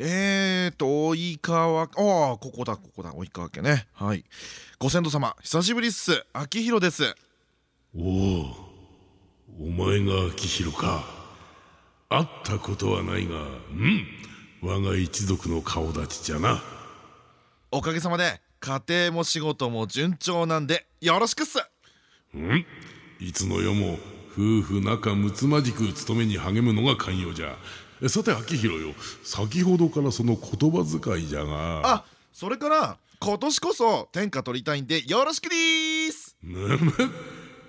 えーと及川ああここだここだ及川家ね。はい。ご先祖様久しぶりっす。秋広です。おおお前が秋広か。会ったことはないがうん我が一族の顔立ちじゃな。おかげさまで家庭も仕事も順調なんでよろしくっす。うんいつの世も夫婦仲睦まじく務めに励むのが寛容じゃさて秋広よ。先ほどからその言葉遣いじゃが。あそれから今年こそ天下取りたいんでよろしくでーすむむ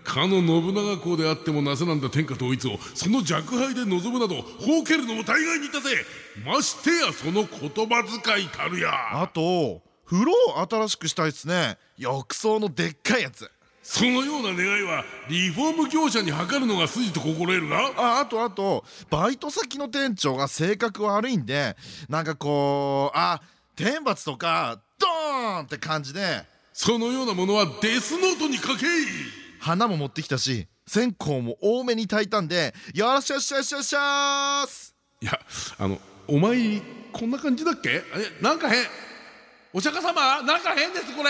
かの信長公であってもなせなんだ天下統一を。その若輩で望むなどほうけるのも大概にいたぜ。ましてやその言葉遣いたるや。あと風呂を新しくしたいっすね。浴槽のでっかいやつそのような願いはリフォーム業者に諮るのが筋と心得るが？ああとあとバイト先の店長が性格悪いんでなんかこうあ天罰とかドーンって感じでそのようなものはデスノートに書けい！花も持ってきたし線香も多めに炊いたんでよろしくよしよしよしよしいやあのお前こんな感じだっけ？えなんか変お釈迦様？なんか変ですこれ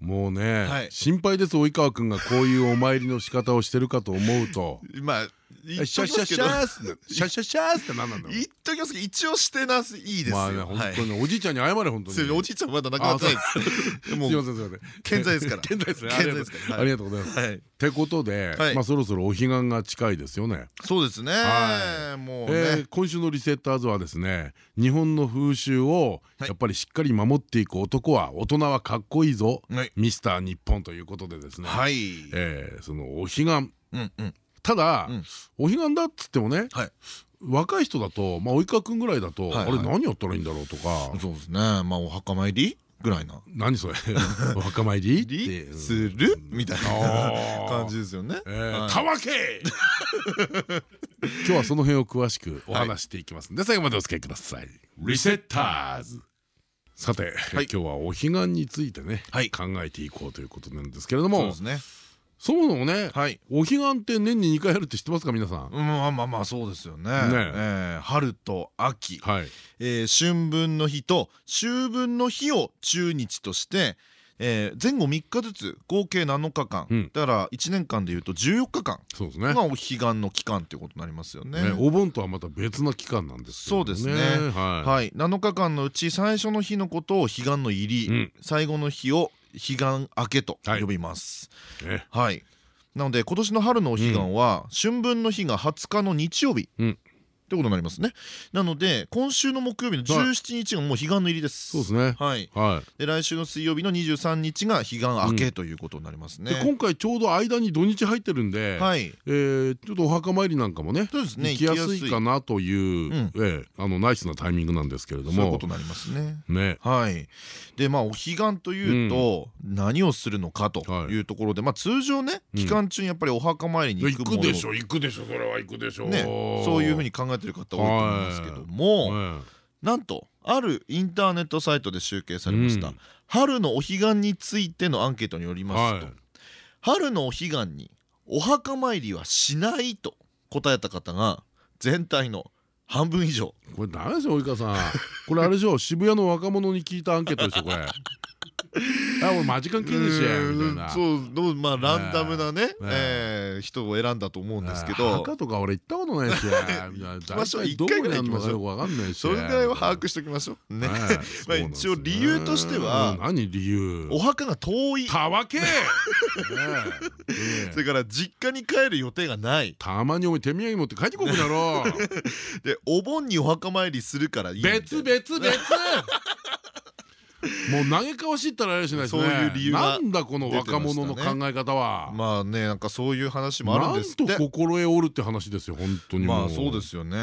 もうね、はい、心配です及川君がこういうお参りの仕方をしてるかと思うと。まあシャシャシャースシャシャシャースって何なんだろう言っときますけど一応してなすいいですよまあね本当におじいちゃんに謝れ本当におじいちゃんまだ亡くなってないですすいませんすいません健在ですから健在ですねありがとうございますってことでまあそろそろお彼岸が近いですよねそうですねもうね今週のリセッターズはですね日本の風習をやっぱりしっかり守っていく男は大人はかっこいいぞミスター日本ということでですねそのお彼岸うんうんただ、お彼岸だっつってもね、若い人だと、まあ、及川君ぐらいだと、あれ何やったらいいんだろうとか。そうですね。まあ、お墓参り。ぐらいな。何それ？お墓参り？ってする？みたいな感じですよね。たわけ。今日はその辺を詳しくお話していきますんで、最後までお付き合いください。リセッターズ。さて、今日はお彼岸についてね、考えていこうということなんですけれども。そうですね。そもそもね、お彼岸って年に2回あるって知ってますか皆さん？まあまあまあそうですよね。ね。春と秋、え春分の日と秋分の日を中日として。え前後3日ずつ合計7日間、だから1年間でいうと14日間。がお彼岸の期間っていうことになりますよね。お盆とはまた別な期間なんですそうですね。はい、7日間のうち最初の日のことを彼岸の入り、最後の日を彼岸明けと呼びます。はい。なので今年の春のお彼岸は春分の日が20日の日曜日ってことになりますね。なので今週の木曜日の17日がもう彼岸の入りです。そうですね。はい。で来週の水曜日の23日が彼岸明けということになりますね。今回ちょうど間に土日入ってるんで、はい。えちょっとお墓参りなんかもね、そうですね。行きやすいかなというえあのナイスなタイミングなんですけれども、そういうことになりますね。ね。はい。でまあお彼岸というと何をするのかというところで、まあ通常ね期間中にやっぱりお墓参りに行くもの。行くでしょ行くでしょそれは行くでしょ。ね。そういうふうに考えてる方多いと思いますけどもなんとあるインターネットサイトで集計されました。春のお彼岸についてのアンケートによりますと春のお彼岸にお墓参りはしないと答えた方が全体の半分以上。これダメですよ及川さん。これあれでしょ 渋谷の若者に聞いたアンケートでしょこれ あ俺マジ関係ねえしみたいな。そうまあランダムなね人を選んだと思うんですけど。墓とか俺行ったことないし行きましょう。一回ぐらい行きましょう。分かんないしそれぐらいは把握しておきましょう。ね。まあ一応理由としては何理由？お墓が遠い。たわけ。それから実家に帰る予定がない。たまにお前手土産持って帰ってこくだろでお盆にお墓参りするからいい別別別 もう嘆かわしいったらあれしないですね。そういう理由なんだこの若者の考え方は。まあねなんかそういう話もあるんですって。なんと心得おるって話ですよ本当にまあそうですよね。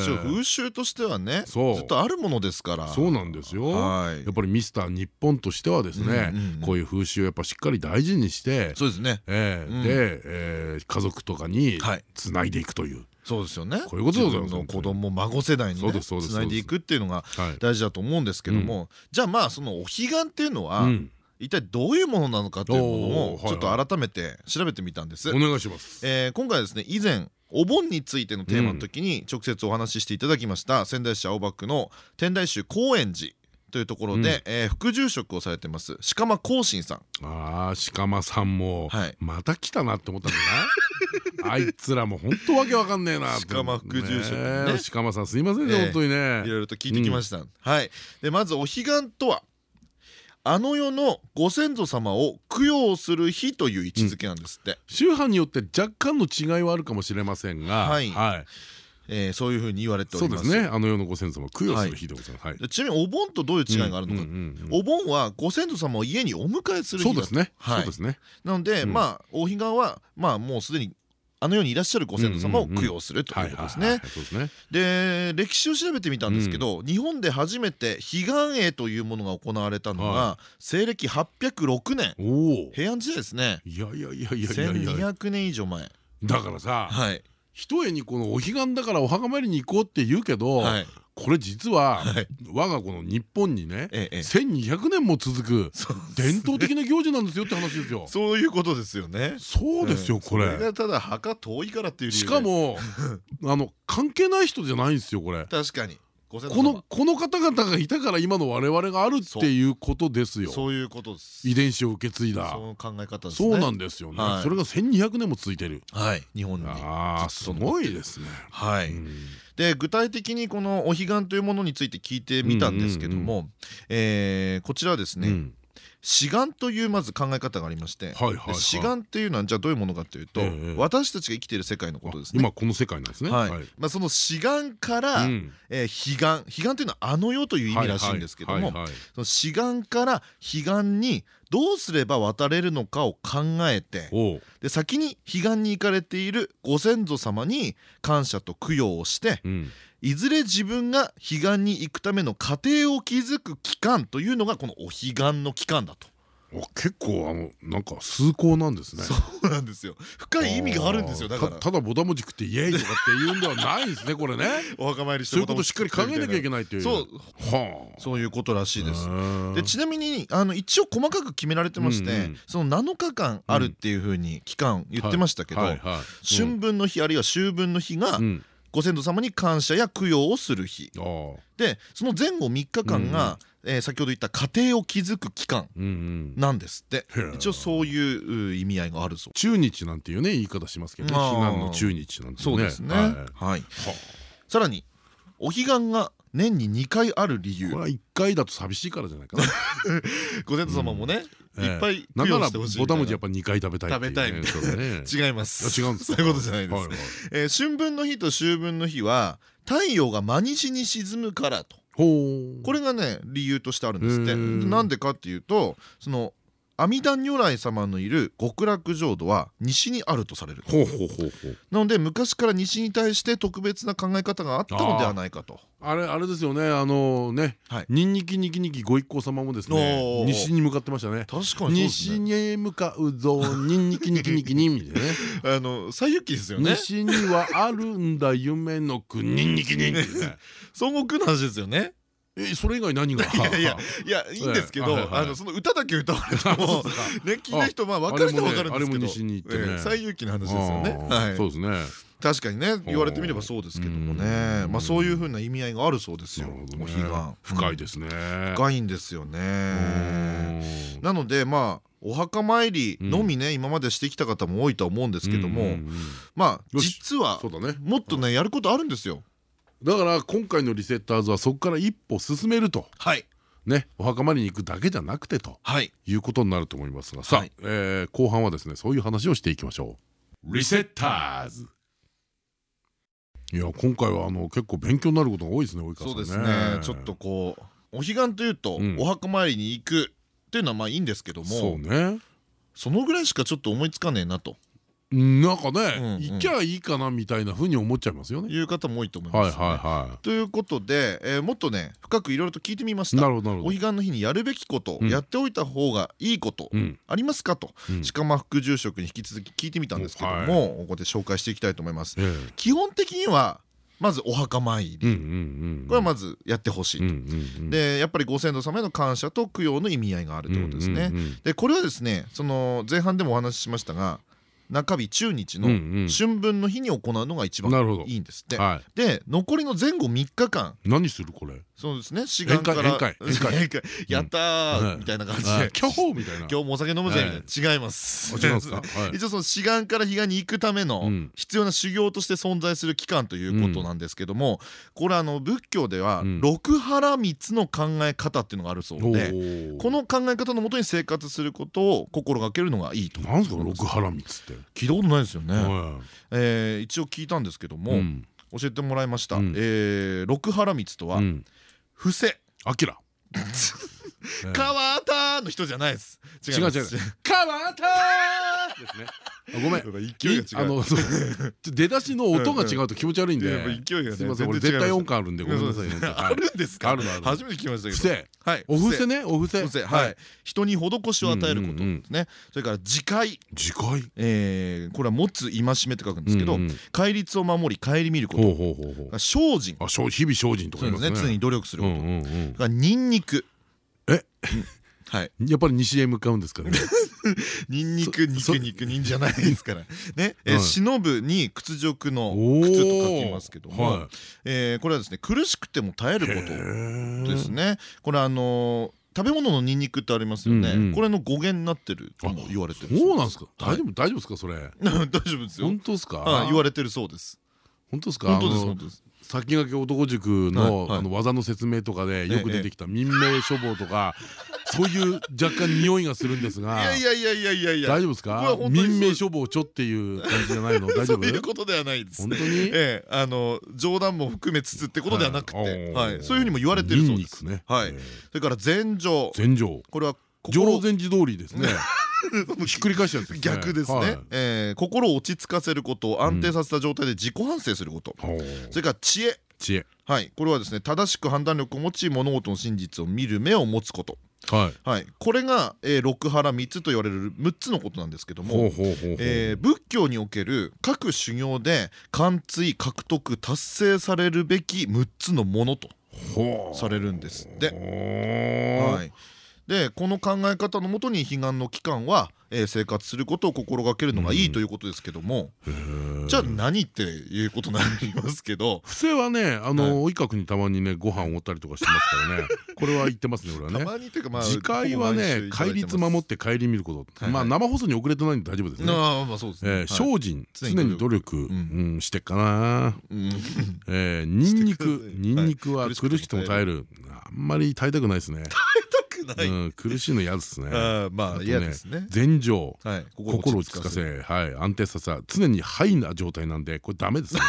一応風習としてはねずっとあるものですから。そうなんですよ。やっぱりミスター日本としてはですねこういう風習をやっぱしっかり大事にしてそうですね。で家族とかにつないでいくというそうですよね。こういうこと子供孫世代にねつないでいくっていうのが大事だと思うんですけどもじゃあまあそのお彼岸っていうのは一体どういうものなのかというものをちょっと改めて調べてみたんです。お願いします。え今回ですね以前お盆についてのテーマの時に直接お話ししていただきました仙台市青葉区の天台宗高円寺というところで、うん、えー、副住職をされてます鹿間光信さん。ああ鹿間さんも、はい、また来たなって思ったんだな あいつらも本当わけわかんねえな鹿間副住職ね。鹿間さんすいませんね、えー、本当にね。いろいろと聞いてきました、うん、はい。でまずお彼岸とはあの世のご先祖様を供養する日という位置づけなんですって、うん、宗派によって若干の違いはあるかもしれませんが。はい、はい。えー、そういうふうに言われております。そうですね。あの世のご先祖様供養する日でございます。はい、ちなみにお盆とどういう違いがあるのか。お盆はご先祖様を家にお迎えする日そうですね。そうですね。なので、まあ大彼岸はまあもうすでにあの世にいらっしゃるご先祖様を供養するということですね。で歴史を調べてみたんですけど、日本で初めて彼岸営というものが行われたのが西暦806年。平安時代ですね。いやいやいやいや1200年以上前。だからさ、はい、ひとえにこのお彼岸だからお墓参りに行こうって言うけど、はい、これ実は我がこの日本にね1200年も続く伝統的な行事なんですよって話ですよ。そういうことですよね。そうですよこれ。ただ墓遠いからっていうしかも あの関係ない人じゃないんですよこれ。確かにこのこの方々がいたから今の我々があるっていうことですよ。そういうことです。遺伝子を受け継いだ。その考え方そうなんですよね。それが1200年も続いてる。はい。日本に。ああすごいですね。はい。で具体的にこのお彼岸というものについて聞いてみたんですけどもこちらはですね志願というまず考え方がありまして志願っていうのはじゃあどういうものかというと私たちが生きている世界のことですね。今この世界なんですね。まあその志願から彼岸彼岸というのはあの世という意味らしいんですけどもその志願から彼岸にどうすれば渡れるのかを考えてで先に彼岸に行かれているご先祖様に感謝と供養をして、いずれ自分が彼岸に行くための過程を築く期間というのがこのお彼岸の期間だと。結構あのなんか崇高なんですね。そうなんですよ。深い意味があるんですよだから。ただぼたもち食ってイエイとかって言うんではないんですねこれね。お墓参りしてそういうことしっかり考えなきゃいけないっていう。そう。はあ。そういうことらしいです。でちなみにあの一応細かく決められてましてその7日間あるっていうふうに期間言ってましたけど春分の日あるいは秋分の日がご先祖様に感謝や供養をする日。でその前後3日間がえー、先ほど言った家庭を築く期間なんですって、一応そういう意味合いがあるそう。中日なんていうね言い方しますけどね。避難の中日なんてそうですね。はい。さらにお彼岸が年に2回ある理由。これは1回だと寂しいからじゃないかな。ご先祖様もねいっぱい供養してほしいボタン文字やっぱ2回食べたい食べたいみたいな違います。違うんですそういうことじゃないです。春分の日と秋分の日は太陽が真西に沈むからと。これがね理由としてあるんですって。なんでかっていうとその阿弥陀如来様のいる極楽浄土は西にあるとされる。なので昔から西に対して特別な考え方があったのではないかと。あれあれですよね。あのね。ニンニキニキニキご一行様もですね。西に向かってましたね。確かに西に向かうぞニンニキニキニキニみたいなねあの西遊記ですよね西にはあるんだ夢の国ニンニキニン孫悟空の話ですよねえそれ以外何が？いやいやいやいいんですけどあのその歌だけ歌われてもね聞いた人まあ分かる人は分かるんですけど西遊記の話ですよね。そうですね。確かにね言われてみればそうですけどもね。まあそういうふうな意味合いがあるそうですよお彼岸深いですね。深いんですよね。なのでまあお墓参りのみね今までしてきた方も多いと思うんですけどもまあ実はもっとねやることあるんですよだから今回のリセッターズはそこから一歩進めると。はい。ね、お墓参りに行くだけじゃなくてと、はい、いうことになると思いますが。さあ、はい、えー、後半はですねそういう話をしていきましょう。リセッターズ。いや今回はあの結構勉強になることが多いですね及川さんね。そうですね。ちょっとこうお彼岸というとお墓参りに行くっていうのはまあいいんですけどもそうね。そのぐらいしかちょっと思いつかねえなと。なんかね行きゃいいかなみたいなふうに思っちゃいますよね。いう方も多いと思います。ということで、えー、もっとね深くいろいろと聞いてみました。なるほど。お彼岸の日にやるべきこと、やっておいた方がいいことありますかと、鹿間副住職に引き続き聞いてみたんですけども、ここで紹介していきたいと思います。基本的にはまずお墓参り。これはまずやってほしいと。でやっぱりご先祖様への感謝と供養の意味合いがあるということですね。でこれはですねその前半でもお話ししましたが中日中日の春分の日に行うのが一番いいんですって。で残りの前後3日間。何するこれ？そうですね志願から。やったみたいな感じで。今日みたいな。今日もお酒飲むぜ違います。一応その志願から彼岸に行くための必要な修行として存在する期間ということなんですけどもこれあの仏教では六腹三つの考え方っていうのがあるそうでこの考え方のもとに生活することを心がけるのがいいと。なんですか？六腹三つって聞いたことないですよね。え一応聞いたんですけども教えてもらいました。え六腹三つとは布施あきら川田の人じゃないです。違う違う。川田ですねごめん。あの出だしの音が違うと気持ち悪いんで。すみません。俺絶対音感あるんでごめんなさい。あるんですか？あるある初めて聞きましたけど。はい。お布施ねお布施はい。人に施しを与えることですね。それから自戒。自戒？えこれは持つ戒めって書くんですけど戒律を守り顧みること。精進。あ日々精進とかね。常に努力すること。ニンニクえ？はい、やっぱり西へ向かうんですかね。ニンニク肉肉人じゃないですから。ね、え忍ぶに屈辱の靴と書きますけども、えこれはですね苦しくても耐えることですね。これあの食べ物のニンニクってありますよね。これの語源になってるとも言われてる。そうなんですか？大丈夫大丈夫ですかそれ？大丈夫ですよ。本当ですか？言われてるそうです。本当ですか？本当です本当です。先駆け男塾のあの技の説明とかでよく出てきた民命処方とか そういう若干匂いがするんですがいやいやいやいやいや大丈夫ですか？民命処方ちょっていう感じじゃないの？大丈夫？そういうことではないです。本当に？ええあの冗談も含めつつってことではなくて。はい。そういうふうにも言われてるそうです。はい。それから禅定禅定これは上老禅師通りですね ひっくり返しちゃうんです逆ですね、えー、心を落ち着かせること安定させた状態で自己反省すること、それから知恵。知恵。はい。これはですね正しく判断力を持ち物事の真実を見る目を持つこと。はい、はい、これが、えー、六腹三つと言われる6つのことなんですけども仏教における各修行で貫通獲得達成されるべき6つのものとされるんですって。はいでこの考え方のもとに彼岸の期間は、えー、生活することを心がけるのがいいということですけども、じゃあ何っていうことになりますけど。不正はねあの、はい、及にたまにねご飯をおったりとかしてますからね。これは言ってますね俺はね。たまにというかまあ次回はね戒律守って顧みること、まあ生放送に遅れてないんで大丈夫ですね。あまあそうですね。精進常に努力。うん。してっかな。えニンニク ニンニクは苦しくても耐える。あんまり耐えたくないですね。ない、苦しいの 嫌ですね。まあ嫌ですね。禅情。心を落ち着かせはい。安定させ常にハイな状態なんでこれダメですね。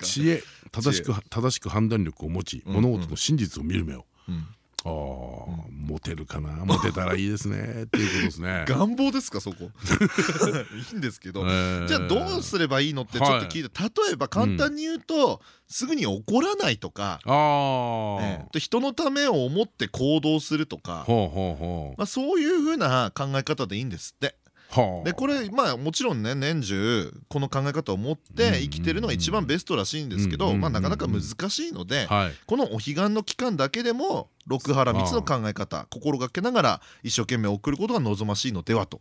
知恵正しく正しく判断力を持ち物事の真実を見る目をああ、モテるかな？モテたらいいですね。っていうことですね。願望ですか？そこ。いいんですけど。じゃあどうすればいいのってちょっと聞いて例えば簡単に言うとすぐに怒らないとか。人のためを思って行動するとか。そういうふうな考え方でいいんですってでこれまあもちろんね年中この考え方を持って生きてるのが一番ベストらしいんですけどまあなかなか難しいのでこのお彼岸の期間だけでも六原三つの考え方心がけながら一生懸命送ることが望ましいのではと。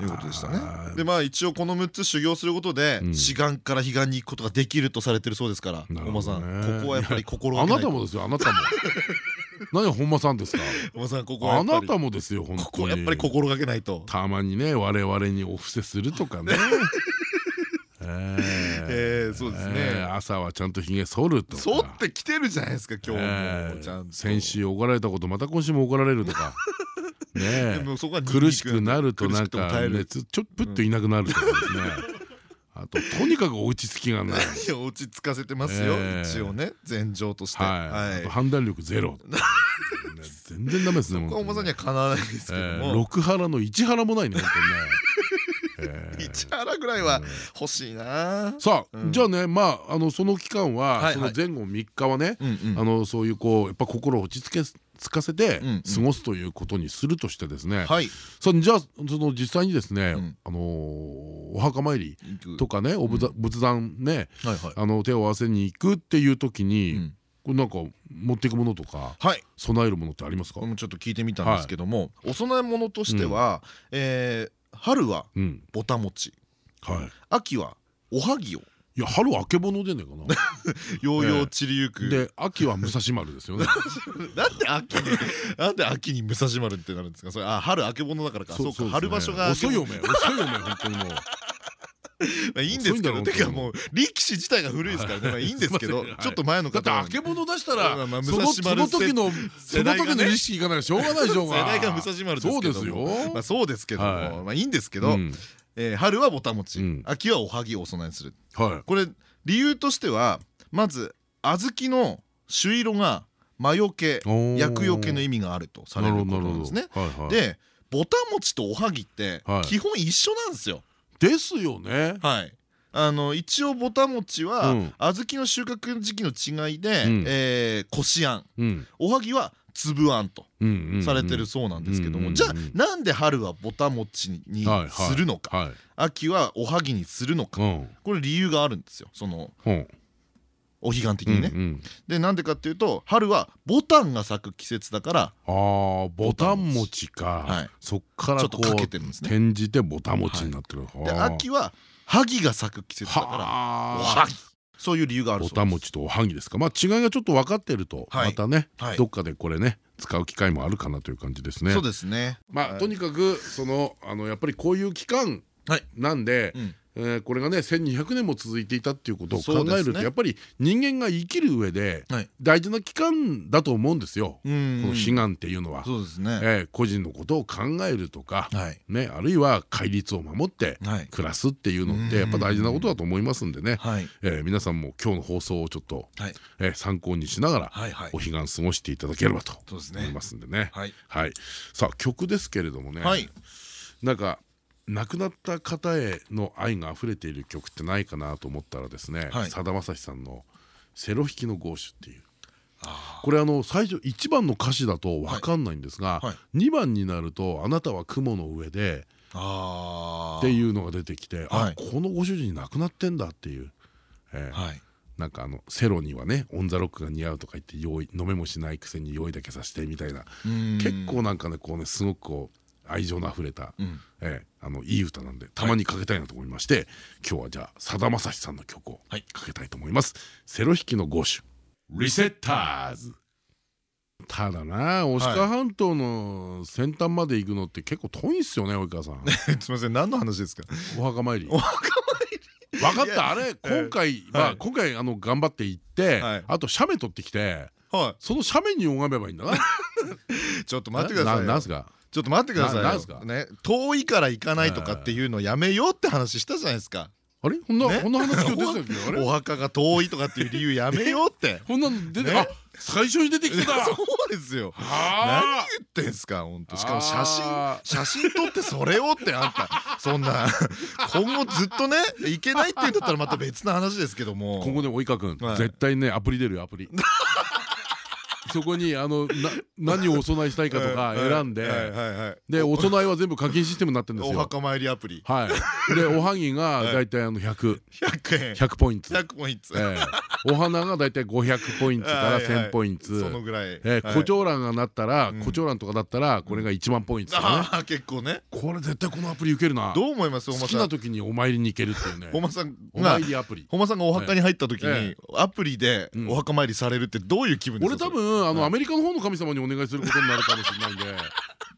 いうことでしたね。でまあ一応この6つ修行することで志願から彼岸に行くことができるとされてるそうですから本間さんここはやっぱり心がけない。とあなたもですよあなたも。何本間さんですか？本間さんここあなたもですよ本当に。やっぱり心がけないと。たまにね我々にお布施するとかね。ええそうですね。朝はちゃんとひげ剃ると剃ってきてるじゃないですか今日もちゃんと。先週怒られたことまた今週も怒られるとか。ね苦しくなるとなんかねちょっといなくなるとかですねあととにかく落ち着きがない。落ち着かせてますよ。一応ね前情として。判断力ゼロ。全然ダメですねここ重さにはかなわないですけども。六腹の一腹もないね本当にね。一腹ぐらいは欲しいな。さあじゃあねまああのその期間はその前後3日はねあのそういうこうやっぱ心を落ち着けつかせて過ごすということにするとしてですね。さあじゃあその実際にですねあのお墓参りとかねお仏壇ねあの手を合わせに行くっていう時にこれなんか持っていくものとか備えるものってありますか？ちょっと聞いてみたんですけどもお供え物としては春はぼた餅。秋はおはぎをいや春あけぼのでねえかな。ようよう散りゆくで秋は武蔵丸ですよね。なんで秋になんで秋に武蔵丸ってなるんですか？それあ春あけぼのだからか。そうか春場所が遅いよめ遅いよめ本当にもう。まあいいんですけどてかもう力士自体が古いですからね。まあいいんですけど ちょっと前の方だってあけぼの出したらその時のその時の意識いかないしょうがないでしょうが世代が武蔵丸ですけどそうですよ。まあそうですけども。まあいいんですけどえー、春はぼたもち、うん、秋はおはぎをお供えする、はい、これ理由としてはまず小豆の朱色が魔除け厄除けの意味があるとされることなんですね。でぼたもちとおはぎって基本一緒なんですよ。ですよね。はい。あの一応ぼたもちは小豆の収穫時期の違いで、うん、えー、こしあん、うん、おはぎは粒あんとされてるそうなんですけどもじゃあなんで春はぼたもちにするのか？秋はおはぎにするのか？これ理由があるんですよそのお彼岸的にね。でなんでかっていうと春はボタンが咲く季節だからあボタン餅か。そっからちょっとかけてるんですね。転じてボタン餅になってる。で秋は萩が咲く季節だからおはぎそういう理由があるボタン餅とおはぎですか。まあ違いがちょっと分かってるとまたねどっかでこれね使う機会もあるかなという感じですね。そうですね。まあとにかくそのあのやっぱりこういう期間なんで、えこれがね1200年も続いていたっていうことを考えるとやっぱり人間が生きる上で大事な期間だと思うんですよ。この悲願っていうのは。個人のことを考えるとかねあるいは戒律を守って暮らすっていうのってやっぱ大事なことだと思いますんでね。皆さんも今日の放送をちょっと参考にしながらお彼岸過ごしていただければと思いますんでね。はい。さあ曲ですけれどもね。なんか亡くなった方への愛が溢れている曲ってないかなと思ったらですねさだまさしさんの「セロ弾きのゴーシュ」っていう。これあの最初1番の歌詞だと分かんないんですが2番になると「あなたは雲の上で」っていうのが出てきてあこのご主人亡くなってんだっていう。なんかあのセロにはねオン・ザ・ロックが似合うとか言って用意飲めもしないくせに用意だけさせてみたいな。結構なんかねこうねすごくこう愛情のあふれた、えあのいい歌なんでたまにかけたいなと思いまして、今日はじゃあさだまさしさんの曲をかけたいと思います。セロ弾きのゴーリセッターズ。ただな牡鹿半島の先端まで行くのって結構遠いんすよね及川さん。すみません何の話ですか？お墓参り。お墓参り。分かったあれ今回まあ今回あの頑張って行ってあと写メ撮ってきてその写メに拝めばいいんだな。ちょっと待ってくださいなんすか？ちょっと待ってくださいね遠いから行かないとかっていうのやめようって話したじゃないですか。あれ？こんなこんな話今日出てたっけ？お墓が遠いとかっていう理由やめようって。こんなの出てあ最初に出てきてた。そうですよ。何言ってんすか本当しかも写真写真撮ってそれをってあんた。そんな今後ずっとねいけないって言うんだったらまた別の話ですけども。今後ね及川君絶対ねアプリ出るよアプリそこにあのな 何をお供えしたいかとか選んででお供えは全部課金システムになってるんですよ。お墓参りアプリ。はい。でおはぎが 大体あの100100円。100ポイント。100ポイント。お花が大体500ポイントから1000ポイント。そのぐらい。胡蝶蘭がなったら胡蝶蘭とかだったらこれが1万ポイントああ結構ね。これ絶対このアプリ受けるな。どう思います好きな時にお参りに行けるっていうね。本間さんお参りアプリ。本間さんがお墓に入った時にアプリでお墓参りされるってどういう気分ですか俺多分あのアメリカの方の神様にお願いすることになるかもしれないんで。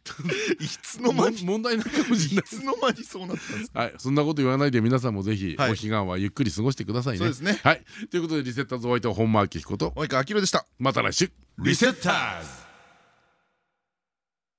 いつの間に問題ないかもしれない。いつの間にそうなったんですはいそんなこと言わないで皆さんもぜひお彼岸はゆっくり過ごしてくださいね。そうですね。はい。ということでリセッターズお相手は本間明彦と及川明でした。また来週。リセッターズ